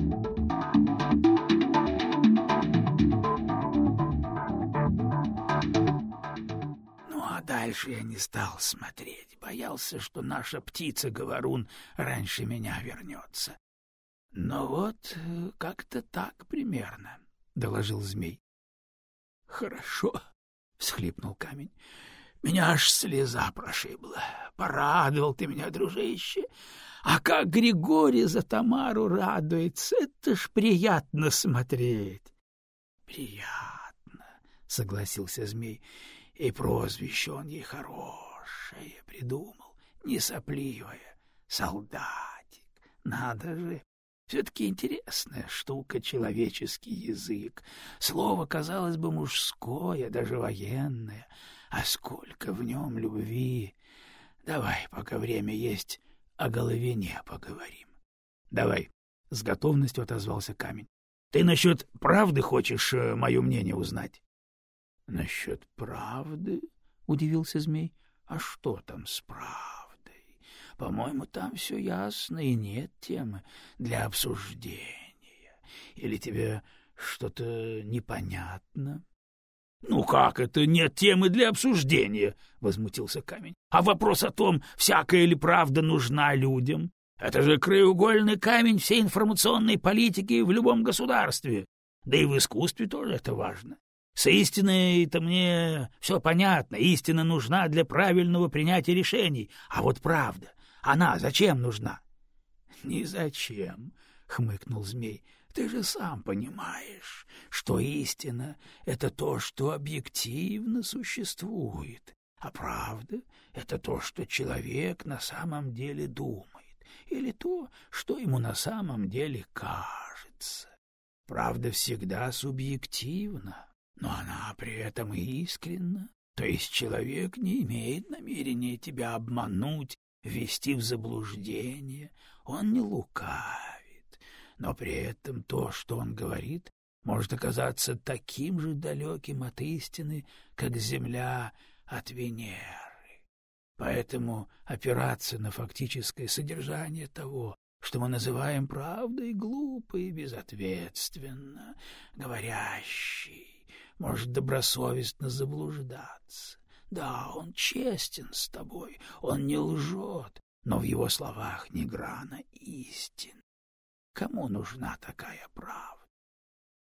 Ну, а дальше я не стал смотреть. Боялся, что наша птица-говорун раньше меня вернется. Но вот как-то так примерно, — доложил змей. — Хорошо, — всхлипнул камень. — Меня аж слеза прошибла. Порадовал ты меня, дружище. А как Григорий за Тамару радуется, это ж приятно смотреть. — Приятно, — согласился змей. И прозвище он ей хорошее придумал, не сопливое, солдатик. Надо же, все-таки интересная штука человеческий язык. Слово, казалось бы, мужское, даже военное. А сколько в нем любви! Давай, пока время есть, о головине поговорим. — Давай, — с готовностью отозвался камень. — Ты насчет правды хочешь э, мое мнение узнать? — Насчет правды? — удивился змей. — А что там с правдой? По-моему, там все ясно и нет темы для обсуждения. Или тебе что-то непонятно? — Ну как это нет темы для обсуждения? — возмутился камень. — А вопрос о том, всякая ли правда нужна людям? Это же краеугольный камень всей информационной политики в любом государстве. Да и в искусстве тоже это важно. С истиной-то мне все понятно, истина нужна для правильного принятия решений, а вот правда, она зачем нужна? — Ни зачем, — хмыкнул змей. — Ты же сам понимаешь, что истина — это то, что объективно существует, а правда — это то, что человек на самом деле думает, или то, что ему на самом деле кажется. Правда всегда субъективна, но она при этом искренна. То есть человек не имеет намерения тебя обмануть ввести в заблуждение, он не лукавит, но при этом то, что он говорит, может оказаться таким же далеким от истины, как Земля от Венеры. Поэтому опираться на фактическое содержание того, что мы называем правдой, глупо и безответственно, говорящий, может добросовестно заблуждаться. Да, он честен с тобой, он не лжет, но в его словах не грана истин. Кому нужна такая правда,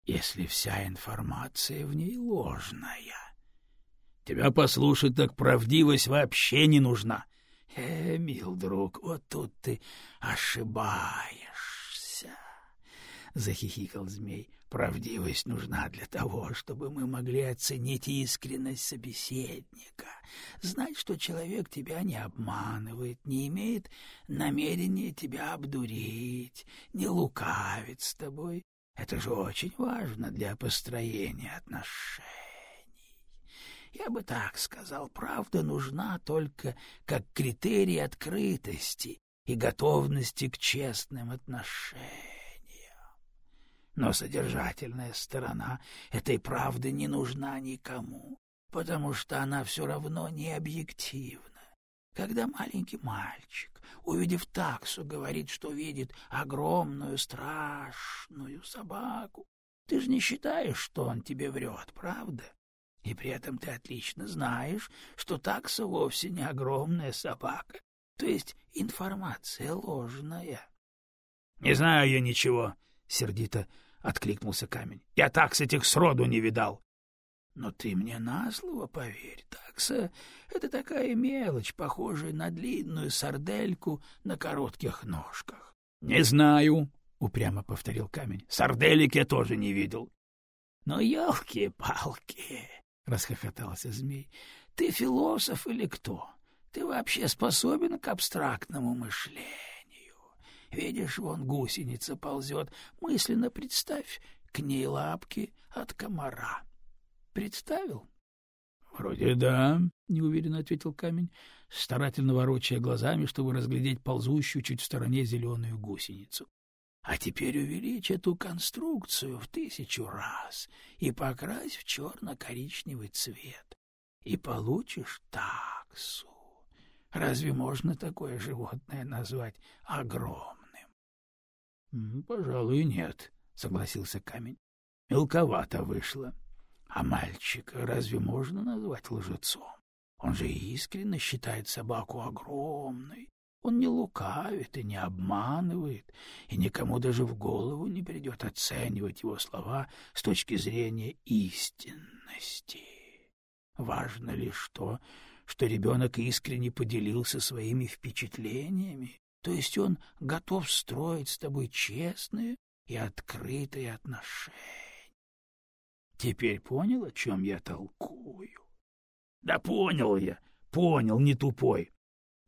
если вся информация в ней ложная? Тебя послушать так правдивость вообще не нужна. Э, мил друг, вот тут ты ошибаешься, — захихикал змей. Правдивость нужна для того, чтобы мы могли оценить искренность собеседника, знать, что человек тебя не обманывает, не имеет намерения тебя обдурить, не лукавит с тобой. Это же очень важно для построения отношений. Я бы так сказал, правда нужна только как критерий открытости и готовности к честным отношениям. Но содержательная сторона этой правды не нужна никому, потому что она все равно не объективна. Когда маленький мальчик, увидев таксу, говорит, что видит огромную страшную собаку, ты же не считаешь, что он тебе врет, правда? И при этом ты отлично знаешь, что такса вовсе не огромная собака, то есть информация ложная. — Не знаю я ничего, — сердито откликнулся камень. — Я такс этих сроду не видал. — Но ты мне на слово поверь, такса — это такая мелочь, похожая на длинную сардельку на коротких ножках. — Не знаю, — упрямо повторил камень. — Сарделик я тоже не видел. — Но елки-палки, — расхохотался змей, — ты философ или кто? Ты вообще способен к абстрактному мышлению? Видишь, вон гусеница ползет. Мысленно представь к ней лапки от комара. Представил? — Вроде да, — неуверенно ответил камень, старательно ворочая глазами, чтобы разглядеть ползущую чуть в стороне зеленую гусеницу. — А теперь увеличь эту конструкцию в тысячу раз и покрась в черно-коричневый цвет, и получишь таксу. Разве можно такое животное назвать огромным? — Пожалуй, нет, — согласился камень. — Мелковато вышло. А мальчика разве можно назвать лжецом? Он же искренне считает собаку огромной. Он не лукавит и не обманывает, и никому даже в голову не придет оценивать его слова с точки зрения истинности. Важно лишь то, что ребенок искренне поделился своими впечатлениями, то есть он готов строить с тобой честные и открытые отношения. Теперь понял, о чем я толкую? Да понял я, понял, не тупой.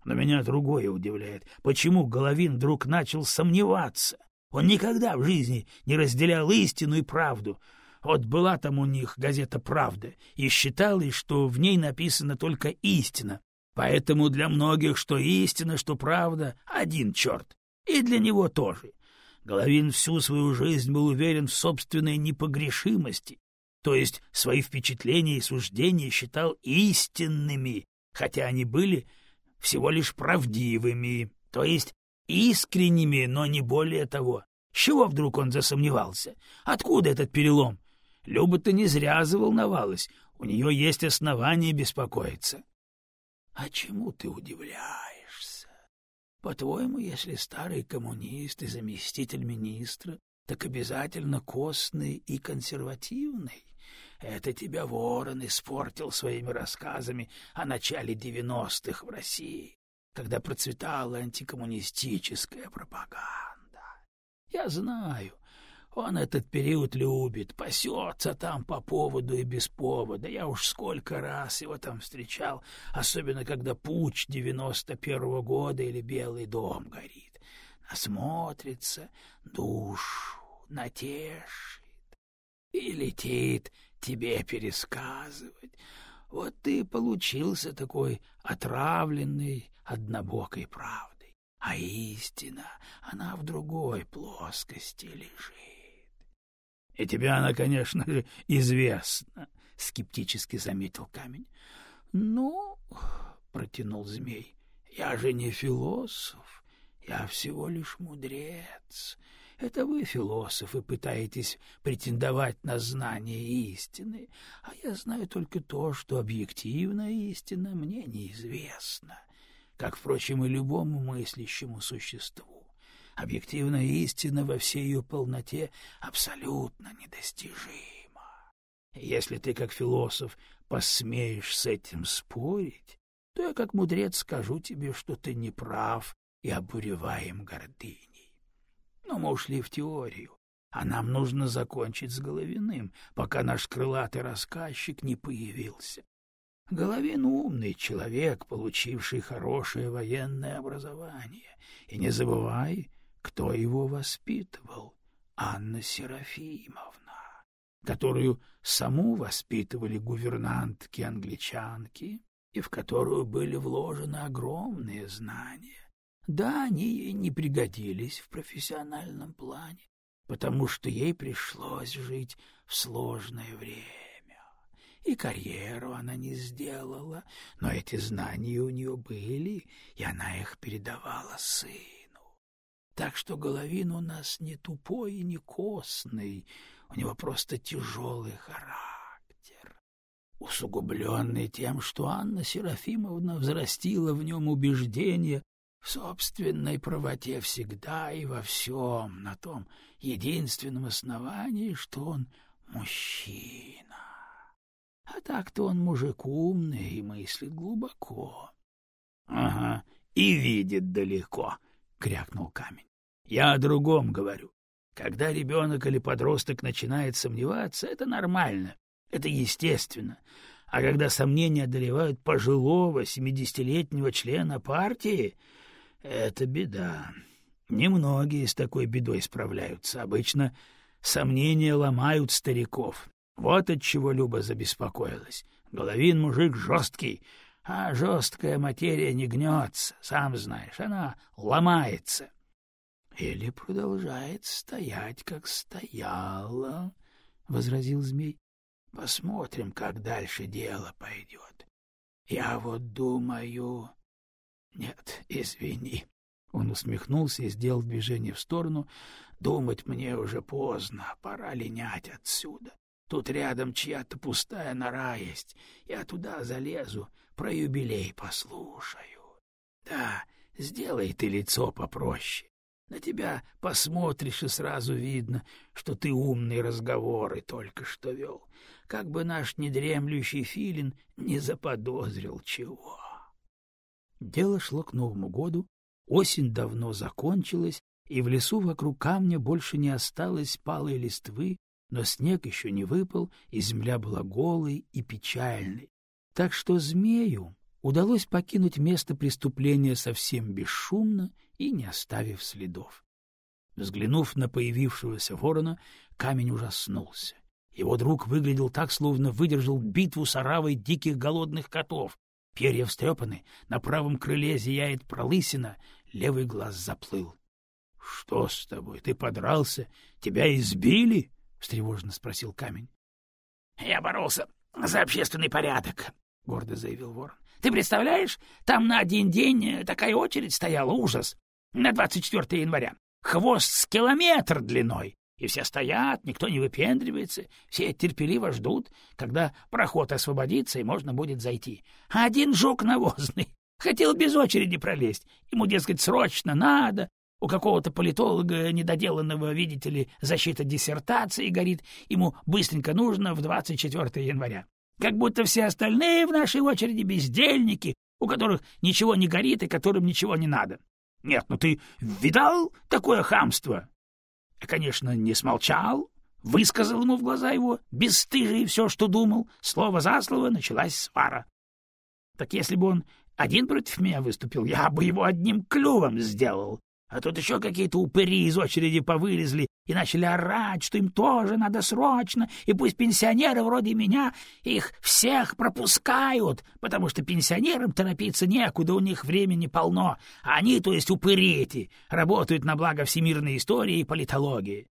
Но меня другое удивляет. Почему Головин вдруг начал сомневаться? Он никогда в жизни не разделял истину и правду. Вот была там у них газета «Правда», и считалось, что в ней написана только истина. Поэтому для многих что истина, что правда — один черт. И для него тоже. Головин всю свою жизнь был уверен в собственной непогрешимости, то есть свои впечатления и суждения считал истинными, хотя они были всего лишь правдивыми, то есть искренними, но не более того. С чего вдруг он засомневался? Откуда этот перелом? Люба-то не зря заволновалась, у нее есть основания беспокоиться. — А чему ты удивляешься? По-твоему, если старый коммунист и заместитель министра, так обязательно костный и консервативный? Это тебя ворон испортил своими рассказами о начале девяностых в России, когда процветала антикоммунистическая пропаганда. Я знаю, он этот период любит, пасется там по поводу и без повода. Я уж сколько раз его там встречал, особенно когда путь девяносто первого года или Белый дом горит. Насмотрится, душу натешит и летит тебе пересказывать. Вот ты получился такой отравленный однобокой правдой. А истина, она в другой плоскости лежит. — И тебе она, конечно же, известна, — скептически заметил камень. — Ну, — протянул змей, — я же не философ, я всего лишь мудрец. Это вы, философы, пытаетесь претендовать на знание истины, а я знаю только то, что объективная истина мне неизвестна, как, впрочем, и любому мыслящему существу. Объективная истина во всей ее полноте абсолютно недостижима. Если ты, как философ, посмеешь с этим спорить, то я, как мудрец, скажу тебе, что ты не прав и обуреваем гордыней. Но мы ушли в теорию, а нам нужно закончить с Головиным, пока наш крылатый рассказчик не появился. Головин умный человек, получивший хорошее военное образование. И не забывай, кто его воспитывал. Анна Серафимовна, которую саму воспитывали гувернантки-англичанки и в которую были вложены огромные знания. Да, они ей не пригодились в профессиональном плане, потому что ей пришлось жить в сложное время. И карьеру она не сделала, но эти знания у нее были, и она их передавала сыну. Так что Головин у нас не тупой и не костный, у него просто тяжелый характер, усугубленный тем, что Анна Серафимовна взрастила в нем убеждение, в собственной правоте всегда и во всем, на том единственном основании, что он мужчина. А так-то он мужик умный и мыслит глубоко. — Ага, и видит далеко, — крякнул камень. — Я о другом говорю. Когда ребенок или подросток начинает сомневаться, это нормально, это естественно. А когда сомнения одолевают пожилого семидесятилетнего члена партии, это беда. Немногие с такой бедой справляются. Обычно сомнения ломают стариков. Вот от чего Люба забеспокоилась. Головин мужик жесткий, а жесткая материя не гнется, сам знаешь, она ломается. Или продолжает стоять, как стояла, — возразил змей. Посмотрим, как дальше дело пойдет. Я вот думаю... Нет, извини. Он усмехнулся и сделал движение в сторону. Думать мне уже поздно, пора линять отсюда. Тут рядом чья-то пустая нора есть. Я туда залезу, про юбилей послушаю. Да, сделай ты лицо попроще. На тебя посмотришь, и сразу видно, что ты умные разговоры только что вел. Как бы наш недремлющий филин не заподозрил чего. Дело шло к Новому году, осень давно закончилась, и в лесу вокруг камня больше не осталось палой листвы, но снег еще не выпал, и земля была голой и печальной. Так что змею удалось покинуть место преступления совсем бесшумно и не оставив следов. Взглянув на появившегося ворона, камень ужаснулся. Его друг выглядел так, словно выдержал битву с оравой диких голодных котов. Перья встрепаны, на правом крыле зияет пролысина, левый глаз заплыл. — Что с тобой? Ты подрался? Тебя избили? — встревоженно спросил камень. — Я боролся за общественный порядок, — гордо заявил ворон. — Ты представляешь, там на один день такая очередь стояла, ужас. На 24 января. Хвост с километр длиной. И все стоят, никто не выпендривается, все терпеливо ждут, когда проход освободится и можно будет зайти. А один жук навозный хотел без очереди пролезть. Ему, дескать, срочно надо. У какого-то политолога недоделанного, видите ли, защита диссертации горит. Ему быстренько нужно в 24 января. Как будто все остальные в нашей очереди бездельники, у которых ничего не горит и которым ничего не надо. Нет, ну ты видал такое хамство? конечно, не смолчал, высказал ему в глаза его, бесстыжий все, что думал, слово за слово началась свара. Так если бы он один против меня выступил, я бы его одним клювом сделал. А тут еще какие-то упыри из очереди повылезли и начали орать, что им тоже надо срочно, и пусть пенсионеры вроде меня их всех пропускают, потому что пенсионерам торопиться некуда, у них времени полно, а они, то есть упыри эти, работают на благо всемирной истории и политологии.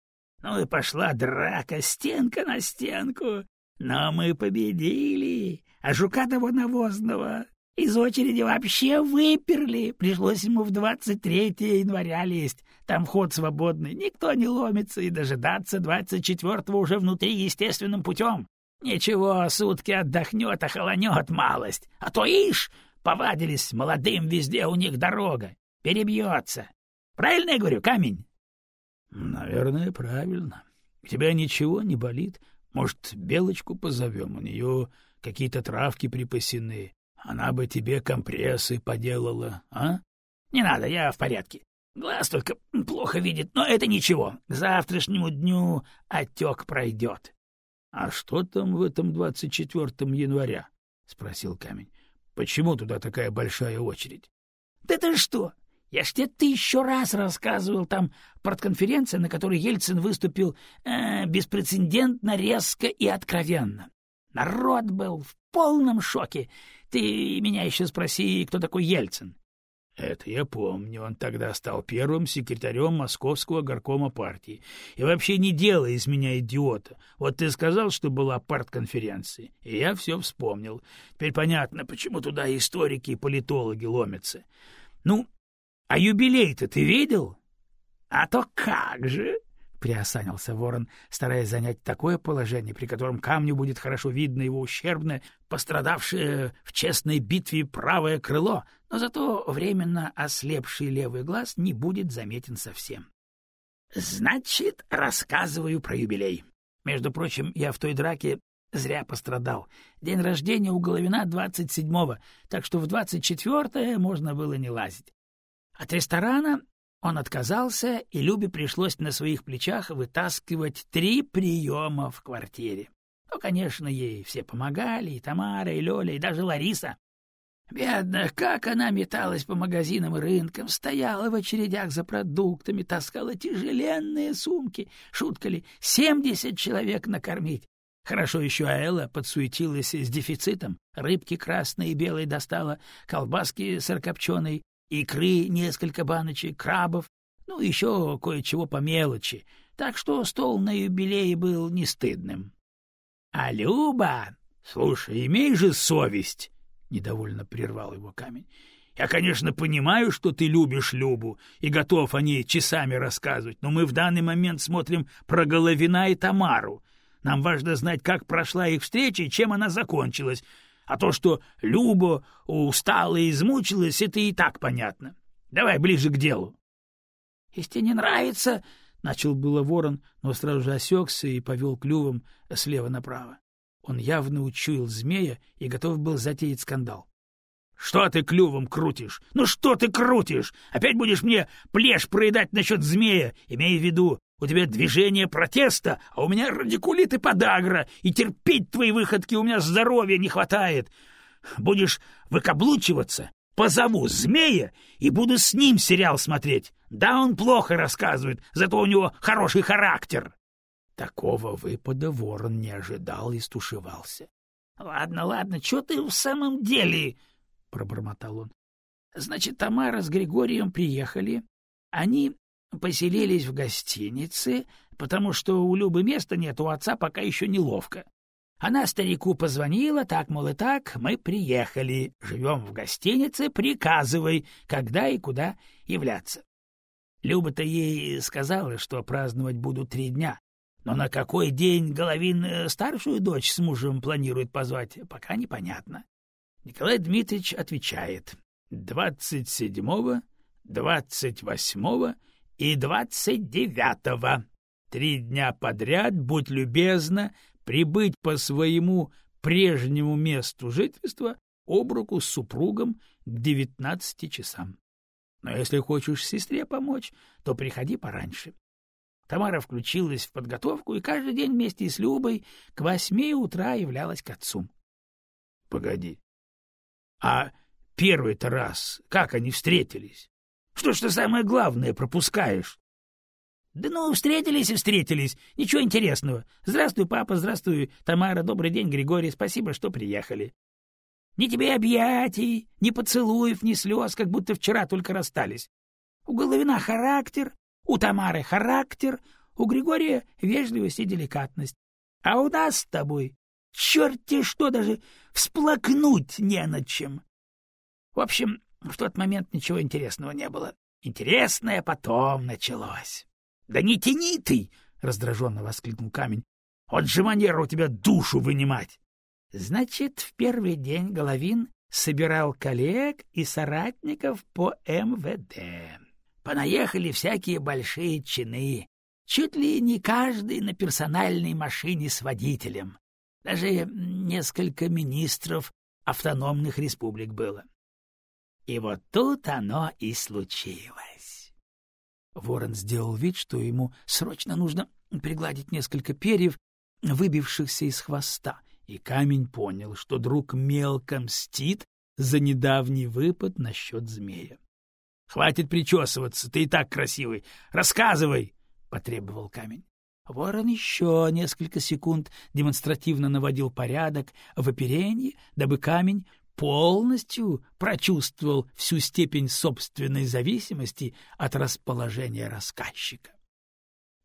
Ну и пошла драка, стенка на стенку. Но мы победили, а жука того навозного из очереди вообще выперли. Пришлось ему в 23 января лезть. Там вход свободный, никто не ломится, и дожидаться 24-го уже внутри естественным путем. Ничего, сутки отдохнет, охолонет малость. А то, ишь, повадились молодым везде у них дорога. Перебьется. Правильно я говорю, камень? — Наверное, правильно. У тебя ничего не болит? Может, Белочку позовем? У нее какие-то травки припасены. Она бы тебе компрессы поделала, а? Не надо, я в порядке. Глаз только плохо видит, но это ничего. К завтрашнему дню отек пройдет. — А что там в этом двадцать четвертом января? — спросил камень. — Почему туда такая большая очередь? — Да ты что? Я ж тебе тысячу раз рассказывал там партконференция, на которой Ельцин выступил э, беспрецедентно, резко и откровенно. Народ был в полном шоке. Ты меня еще спроси, кто такой Ельцин. Это я помню. Он тогда стал первым секретарем Московского горкома партии. И вообще не делай из меня идиота. Вот ты сказал, что была партконференция, и я все вспомнил. Теперь понятно, почему туда историки и политологи ломятся. Ну, а юбилей-то ты видел? А то как же! — приосанился ворон, стараясь занять такое положение, при котором камню будет хорошо видно его ущербное, пострадавшее в честной битве правое крыло, но зато временно ослепший левый глаз не будет заметен совсем. — Значит, рассказываю про юбилей. Между прочим, я в той драке зря пострадал. День рождения у Головина двадцать седьмого, так что в двадцать четвертое можно было не лазить. От ресторана он отказался, и Любе пришлось на своих плечах вытаскивать три приема в квартире. Ну, конечно, ей все помогали, и Тамара, и Лёля, и даже Лариса. Бедная, как она металась по магазинам и рынкам, стояла в очередях за продуктами, таскала тяжеленные сумки. Шутка ли, семьдесят человек накормить. Хорошо еще Аэла подсуетилась с дефицитом. Рыбки красной и белой достала, колбаски сырокопченой, икры несколько баночек, крабов, ну, еще кое-чего по мелочи, так что стол на юбилее был не стыдным. — А Люба... — Слушай, имей же совесть! — недовольно прервал его камень. — Я, конечно, понимаю, что ты любишь Любу и готов о ней часами рассказывать, но мы в данный момент смотрим про Головина и Тамару. Нам важно знать, как прошла их встреча и чем она закончилась. А то, что Люба устала и измучилась, это и так понятно. Давай ближе к делу. — Если не нравится, — начал было ворон, но сразу же осекся и повел клювом слева направо. Он явно учуял змея и готов был затеять скандал. Что ты клювом крутишь? Ну что ты крутишь? Опять будешь мне плешь проедать насчет змея? Имей в виду, у тебя движение протеста, а у меня радикулит и подагра, и терпеть твои выходки у меня здоровья не хватает. Будешь выкаблучиваться, позову змея и буду с ним сериал смотреть. Да, он плохо рассказывает, зато у него хороший характер. Такого выпада ворон не ожидал и стушевался. — Ладно, ладно, что ты в самом деле — пробормотал он. — Значит, Тамара с Григорием приехали. Они поселились в гостинице, потому что у Любы места нет, у отца пока еще неловко. Она старику позвонила, так, мол, и так, мы приехали, живем в гостинице, приказывай, когда и куда являться. Люба-то ей сказала, что праздновать будут три дня, но на какой день Головин э, старшую дочь с мужем планирует позвать, пока непонятно. Николай Дмитриевич отвечает. Двадцать седьмого, двадцать восьмого и двадцать девятого. Три дня подряд, будь любезна, прибыть по своему прежнему месту жительства об руку с супругом к девятнадцати часам. Но если хочешь сестре помочь, то приходи пораньше. Тамара включилась в подготовку и каждый день вместе с Любой к восьми утра являлась к отцу. — Погоди, а первый-то раз, как они встретились? Что ж ты самое главное пропускаешь? Да ну, встретились и встретились. Ничего интересного. Здравствуй, папа, здравствуй, Тамара, добрый день, Григорий, спасибо, что приехали. Ни тебе объятий, ни поцелуев, ни слез, как будто вчера только расстались. У Головина характер, у Тамары характер, у Григория вежливость и деликатность. А у нас с тобой черти что, даже всплакнуть не над чем. В общем, в тот момент ничего интересного не было. Интересное потом началось. — Да не тяни ты! — раздраженно воскликнул камень. — Вот же манера у тебя душу вынимать! Значит, в первый день Головин собирал коллег и соратников по МВД. Понаехали всякие большие чины, чуть ли не каждый на персональной машине с водителем. Даже несколько министров автономных республик было. И вот тут оно и случилось. Ворон сделал вид, что ему срочно нужно пригладить несколько перьев, выбившихся из хвоста, и камень понял, что друг мелко мстит за недавний выпад насчет змея. — Хватит причесываться, ты и так красивый. Рассказывай! — потребовал камень. Ворон еще несколько секунд демонстративно наводил порядок в оперении, дабы камень полностью прочувствовал всю степень собственной зависимости от расположения рассказчика.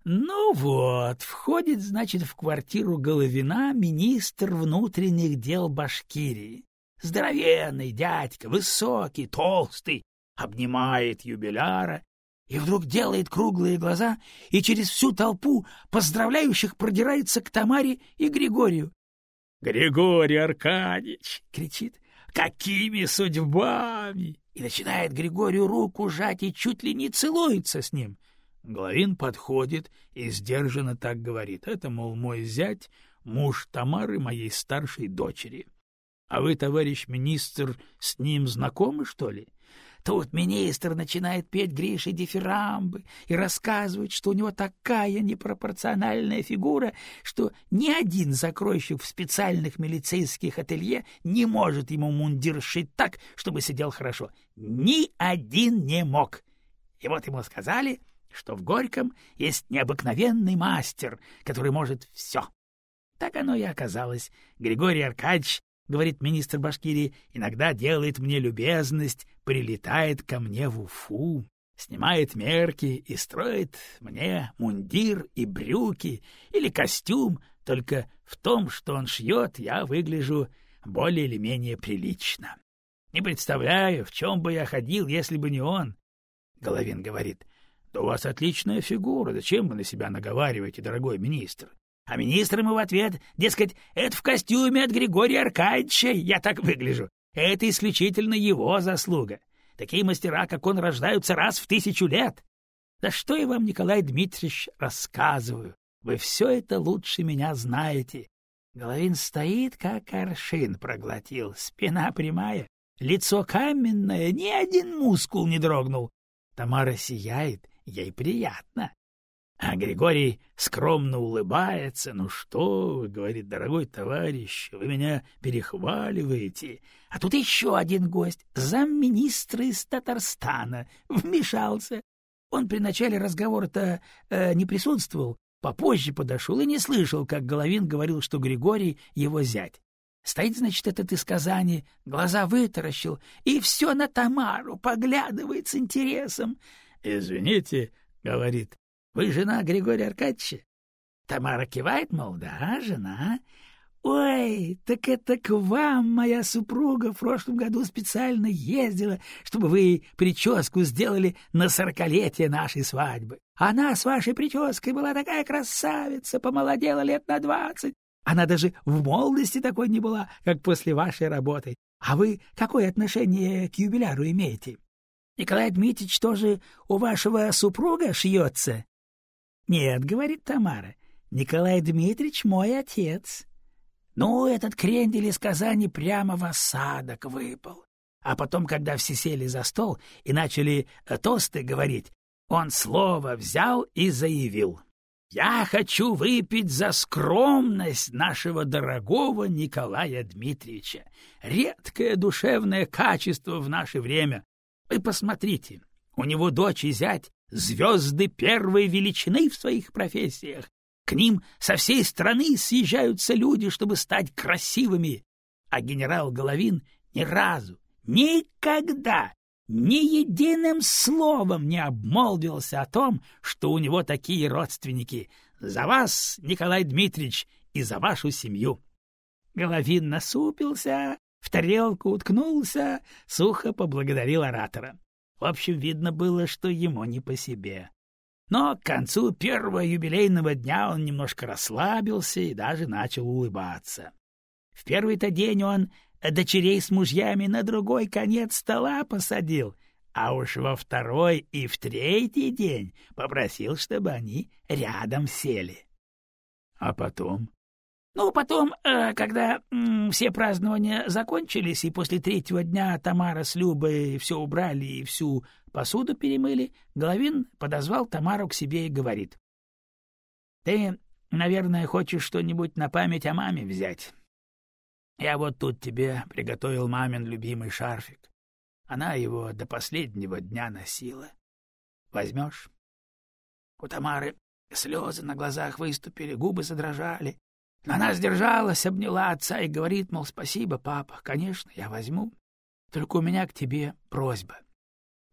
Ну вот, входит, значит, в квартиру Головина министр внутренних дел Башкирии. Здоровенный дядька, высокий, толстый, обнимает юбиляра и вдруг делает круглые глаза и через всю толпу поздравляющих продирается к Тамаре и Григорию. — Григорий Аркадьевич! — кричит. — Какими судьбами! И начинает Григорию руку жать и чуть ли не целуется с ним. Главин подходит и сдержанно так говорит. Это, мол, мой зять, муж Тамары, моей старшей дочери. А вы, товарищ министр, с ним знакомы, что ли? Тут министр начинает петь Грише дифирамбы и рассказывать, что у него такая непропорциональная фигура, что ни один закройщик в специальных милицейских ателье не может ему мундир шить так, чтобы сидел хорошо. Ни один не мог. И вот ему сказали, что в Горьком есть необыкновенный мастер, который может все. Так оно и оказалось. Григорий Аркадьевич — говорит министр Башкирии, — иногда делает мне любезность, прилетает ко мне в Уфу, снимает мерки и строит мне мундир и брюки или костюм, только в том, что он шьет, я выгляжу более или менее прилично. Не представляю, в чем бы я ходил, если бы не он. Головин говорит, да у вас отличная фигура, зачем вы на себя наговариваете, дорогой министр? А министр ему в ответ, дескать, это в костюме от Григория Аркадьевича я так выгляжу. Это исключительно его заслуга. Такие мастера, как он, рождаются раз в тысячу лет. Да что я вам, Николай Дмитриевич, рассказываю? Вы все это лучше меня знаете. Головин стоит, как аршин проглотил, спина прямая, лицо каменное, ни один мускул не дрогнул. Тамара сияет, ей приятно. А Григорий скромно улыбается. «Ну что вы, — говорит, — дорогой товарищ, вы меня перехваливаете. А тут еще один гость, замминистра из Татарстана, вмешался. Он при начале разговора-то э, не присутствовал, попозже подошел и не слышал, как Головин говорил, что Григорий его зять. Стоит, значит, этот из Казани, глаза вытаращил, и все на Тамару поглядывает с интересом. — Извините, — говорит, — вы жена Григория Аркадьевича? Тамара кивает, мол, да, жена. Ой, так это к вам моя супруга в прошлом году специально ездила, чтобы вы прическу сделали на сорокалетие нашей свадьбы. Она с вашей прической была такая красавица, помолодела лет на двадцать. Она даже в молодости такой не была, как после вашей работы. А вы какое отношение к юбиляру имеете? Николай Дмитриевич тоже у вашего супруга шьется? — Нет, — говорит Тамара, — Николай Дмитриевич мой отец. Ну, этот крендель из Казани прямо в осадок выпал. А потом, когда все сели за стол и начали э, тосты говорить, он слово взял и заявил. «Я хочу выпить за скромность нашего дорогого Николая Дмитриевича. Редкое душевное качество в наше время. Вы посмотрите, у него дочь и зять — звезды первой величины в своих профессиях. К ним со всей страны съезжаются люди, чтобы стать красивыми. А генерал Головин ни разу, никогда, ни единым словом не обмолвился о том, что у него такие родственники. За вас, Николай Дмитриевич, и за вашу семью. Головин насупился, в тарелку уткнулся, сухо поблагодарил оратора. В общем, видно было, что ему не по себе. Но к концу первого юбилейного дня он немножко расслабился и даже начал улыбаться. В первый-то день он дочерей с мужьями на другой конец стола посадил, а уж во второй и в третий день попросил, чтобы они рядом сели. А потом? Ну, потом, э, когда м, все празднования закончились, и после третьего дня Тамара с Любой все убрали и всю посуду перемыли, Головин подозвал Тамару к себе и говорит. — Ты, наверное, хочешь что-нибудь на память о маме взять? Я вот тут тебе приготовил мамин любимый шарфик. Она его до последнего дня носила. Возьмешь? У Тамары слезы на глазах выступили, губы задрожали. Она сдержалась, обняла отца и говорит, мол, спасибо, папа, конечно, я возьму. Только у меня к тебе просьба.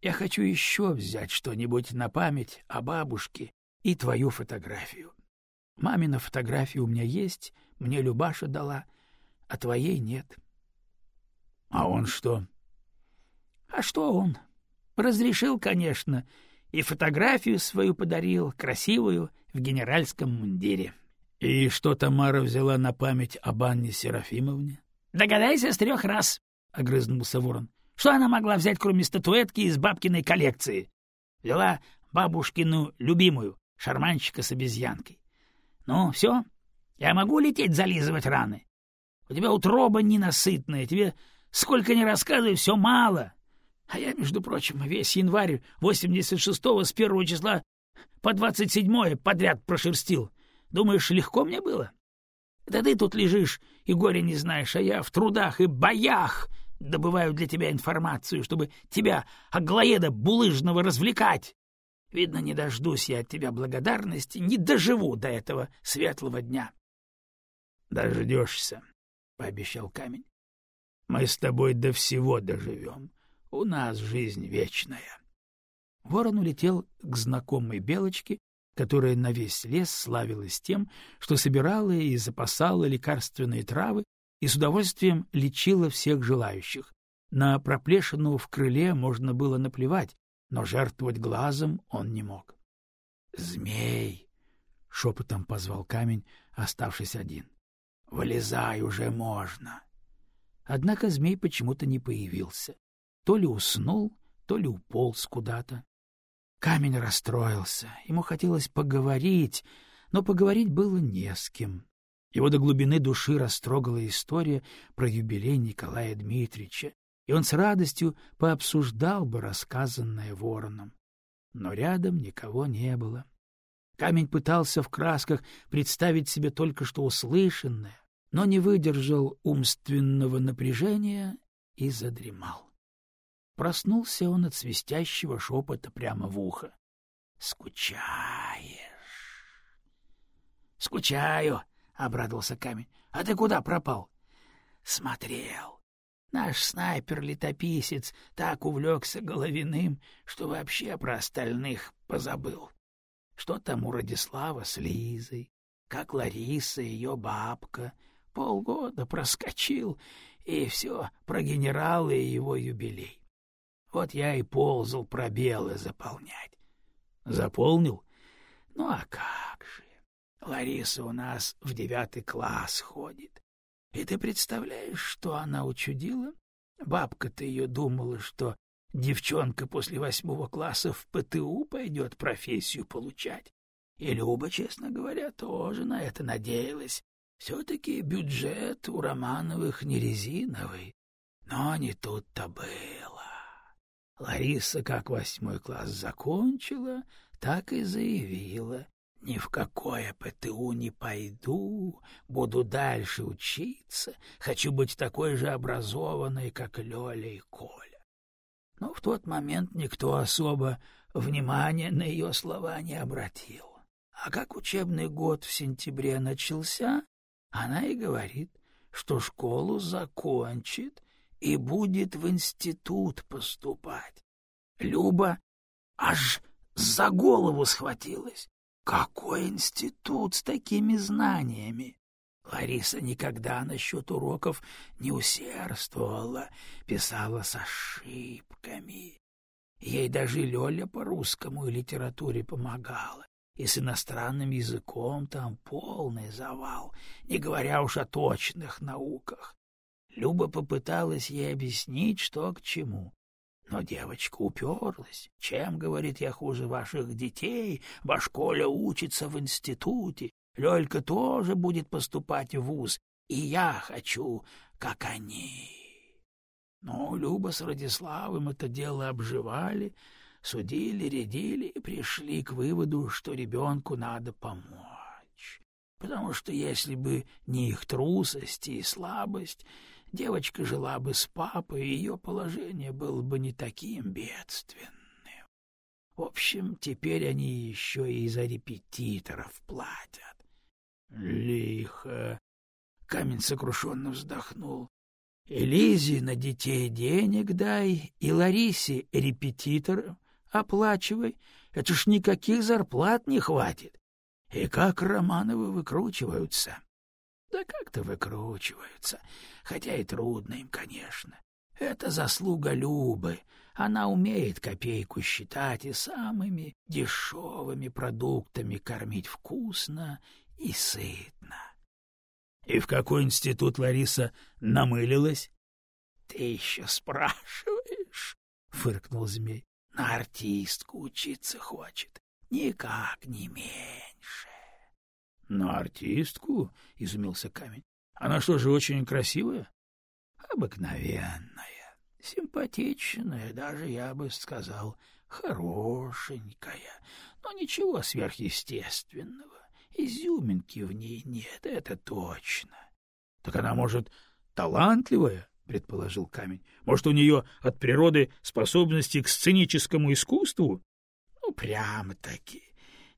Я хочу еще взять что-нибудь на память о бабушке и твою фотографию. Мамина фотография у меня есть, мне Любаша дала, а твоей нет. — А он что? — А что он? Разрешил, конечно, и фотографию свою подарил, красивую, в генеральском мундире. — и что Тамара взяла на память об Анне Серафимовне? — Догадайся с трех раз, — огрызнулся ворон. — Что она могла взять, кроме статуэтки из бабкиной коллекции? Взяла бабушкину любимую, шарманщика с обезьянкой. — Ну, все, я могу лететь зализывать раны? У тебя утроба ненасытная, тебе сколько ни рассказывай, все мало. А я, между прочим, весь январь 86-го с первого числа по двадцать седьмое подряд прошерстил. Думаешь, легко мне было? Да ты тут лежишь и горе не знаешь, а я в трудах и боях добываю для тебя информацию, чтобы тебя, Аглоеда булыжного, развлекать. Видно, не дождусь я от тебя благодарности, не доживу до этого светлого дня. — Дождешься, — пообещал камень. — Мы с тобой до всего доживем. У нас жизнь вечная. Ворон улетел к знакомой белочке, которая на весь лес славилась тем, что собирала и запасала лекарственные травы и с удовольствием лечила всех желающих. На проплешину в крыле можно было наплевать, но жертвовать глазом он не мог. «Змей!» — шепотом позвал камень, оставшись один. «Вылезай уже можно!» Однако змей почему-то не появился. То ли уснул, то ли уполз куда-то. Камень расстроился, ему хотелось поговорить, но поговорить было не с кем. Его до глубины души растрогала история про юбилей Николая Дмитриевича, и он с радостью пообсуждал бы рассказанное вороном. Но рядом никого не было. Камень пытался в красках представить себе только что услышанное, но не выдержал умственного напряжения и задремал. Проснулся он от свистящего шепота прямо в ухо. — Скучаешь? — Скучаю, — обрадовался камень. — А ты куда пропал? — Смотрел. Наш снайпер-летописец так увлекся Головиным, что вообще про остальных позабыл. Что там у Радислава с Лизой, как Лариса, ее бабка. Полгода проскочил, и все про генерала и его юбилей. Вот я и ползал пробелы заполнять. Заполнил? Ну а как же? Лариса у нас в девятый класс ходит. И ты представляешь, что она учудила? Бабка-то ее думала, что девчонка после восьмого класса в ПТУ пойдет профессию получать. И Люба, честно говоря, тоже на это надеялась. Все-таки бюджет у Романовых не резиновый. Но не тут-то было. Лариса как восьмой класс закончила, так и заявила. Ни в какое ПТУ не пойду, буду дальше учиться, хочу быть такой же образованной, как Лёля и Коля. Но в тот момент никто особо внимания на ее слова не обратил. А как учебный год в сентябре начался, она и говорит, что школу закончит и будет в институт поступать. Люба аж за голову схватилась. Какой институт с такими знаниями? Лариса никогда насчет уроков не усердствовала, писала с ошибками. Ей даже Лёля по русскому и литературе помогала, и с иностранным языком там полный завал, не говоря уж о точных науках. Люба попыталась ей объяснить, что к чему, но девочка уперлась. Чем, говорит, я хуже ваших детей? Ваш Коля учится в институте. Лёлька тоже будет поступать в вуз. И я хочу, как они. Ну, Люба с Радиславом это дело обживали, судили, рядили и пришли к выводу, что ребенку надо помочь. Потому что если бы не их трусость и слабость, девочка жила бы с папой, и ее положение было бы не таким бедственным. В общем, теперь они еще и за репетиторов платят. Лихо. Камень сокрушенно вздохнул. И Лизе на детей денег дай, и Ларисе репетитор оплачивай. Это ж никаких зарплат не хватит. И как Романовы выкручиваются. Да как-то выкручиваются, хотя и трудно им, конечно. Это заслуга Любы. Она умеет копейку считать и самыми дешевыми продуктами кормить вкусно и сытно. — И в какой институт Лариса намылилась? — Ты еще спрашиваешь? — фыркнул змей. — На артистку учиться хочет. Никак не меньше. На артистку? — изумился камень. — Она что же, очень красивая? — Обыкновенная, симпатичная, даже, я бы сказал, хорошенькая, но ничего сверхъестественного. Изюминки в ней нет, это точно. — Так она, может, талантливая? — предположил камень. — Может, у нее от природы способности к сценическому искусству? — Ну, прямо-таки.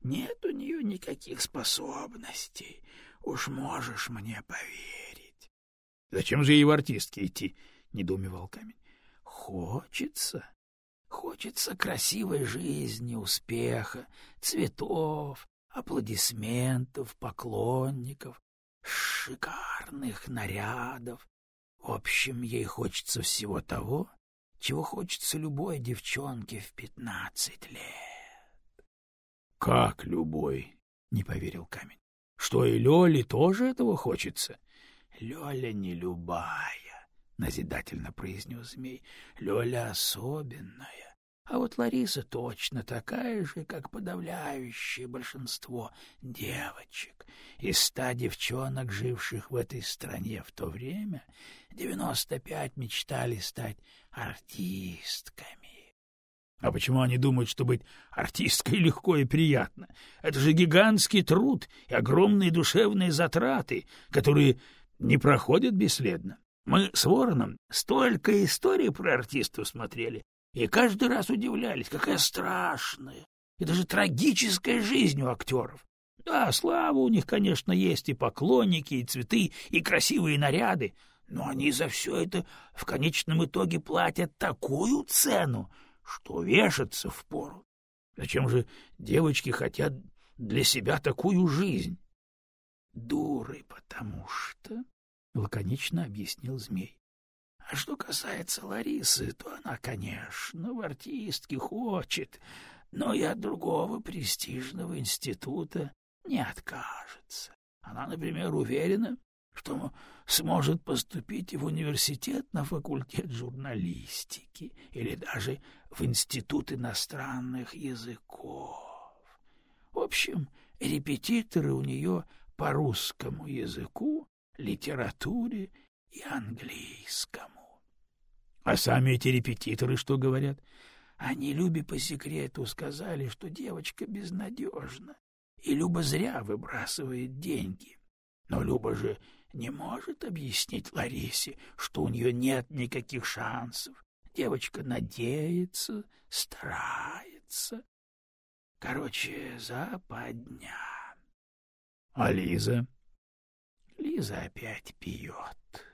Нет у нее никаких способностей. Уж можешь мне поверить. — Зачем же ей в артистки идти? — недоумевал камень. — Хочется. Хочется красивой жизни, успеха, цветов, аплодисментов, поклонников, шикарных нарядов. В общем, ей хочется всего того, чего хочется любой девчонке в пятнадцать лет. — Как любой? — не поверил камень. — Что, и Лёле тоже этого хочется? — Лёля не любая, — назидательно произнес змей. — Лёля особенная. А вот Лариса точно такая же, как подавляющее большинство девочек. Из ста девчонок, живших в этой стране в то время, девяносто пять мечтали стать артистками. А почему они думают, что быть артисткой легко и приятно? Это же гигантский труд и огромные душевные затраты, которые не проходят бесследно. Мы с Вороном столько историй про артистов смотрели, и каждый раз удивлялись, какая страшная и даже трагическая жизнь у актеров. Да, слава у них, конечно, есть и поклонники, и цветы, и красивые наряды, но они за все это в конечном итоге платят такую цену, что вешаться впору. Зачем же девочки хотят для себя такую жизнь? — Дуры, потому что, — лаконично объяснил змей. А что касается Ларисы, то она, конечно, в артистке хочет, но и от другого престижного института не откажется. Она, например, уверена, что сможет поступить в университет на факультет журналистики или даже в институт иностранных языков. В общем, репетиторы у нее по русскому языку, литературе и английскому. А сами эти репетиторы что говорят? Они Любе по секрету сказали, что девочка безнадежна, и Люба зря выбрасывает деньги. Но Люба же не может объяснить Ларисе, что у нее нет никаких шансов. Девочка надеется, старается. Короче, западня. А Лиза? Лиза опять пьет.